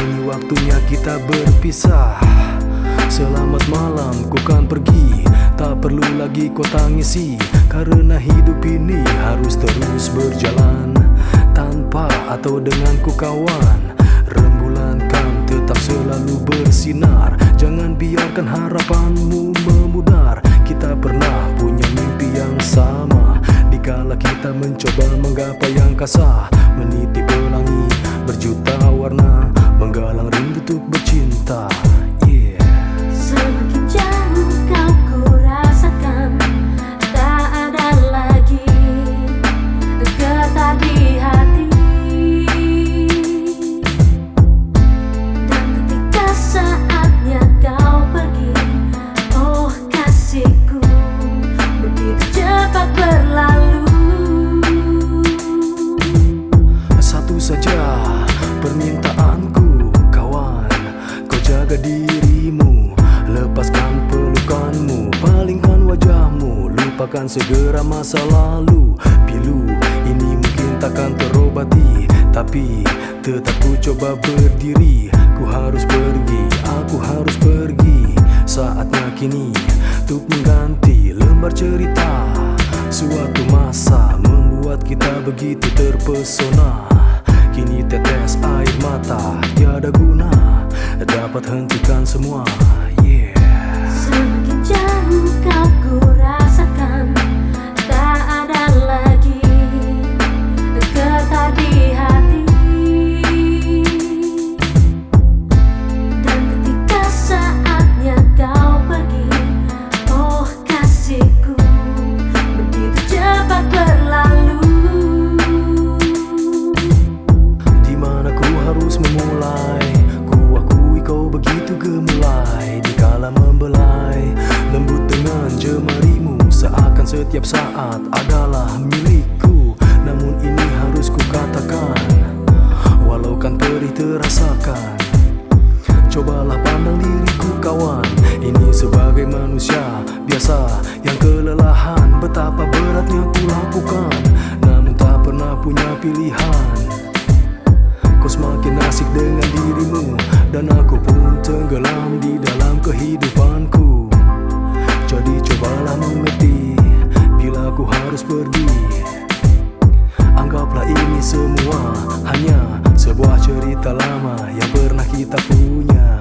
Kini waktunya kita berpisah. Selamat malam ku kan pergi. Tak perlu lagi kau tangisi. Karena hidup ini harus terus berjalan. Tanpa atau dengan ku kawan. Rembulan kan tetap selalu bersinar. Jangan biarkan harapanmu memudar. Kita pernah punya mimpi yang sama. Dikala kita mencoba menggapai yang kasar Meniti pelangi berjuta warna Menggalang rindu untuk bercinta Lupakan segera masa lalu. Pilu ini mungkin takkan terobati. Tapi tetap ku coba berdiri. Ku harus pergi, aku harus pergi. Saatnya kini untuk mengganti lembar cerita. Suatu masa membuat kita begitu terpesona. Kini tetes air mata tiada guna. Dapat hentikan semua Yeah. Semakin jauh kau gemulai Dikala membelai. Lembut dengan jemarimu Seakan setiap saat adalah milikku. Namun ini harus ku katakan Walau kan perih terasakan. Cobalah pandang diriku kawan. Ini sebagai manusia biasa Yang kelelahan. Betapa beratnya ku lakukan Namun tak pernah punya pilihan Kau semakin asik dengan dirimu Dan aku pun tenggelam di dalam kehidupanku. Jadi cobalah mengerti Bila ku harus pergi. Anggaplah ini semua hanya sebuah cerita lama yang pernah kita punya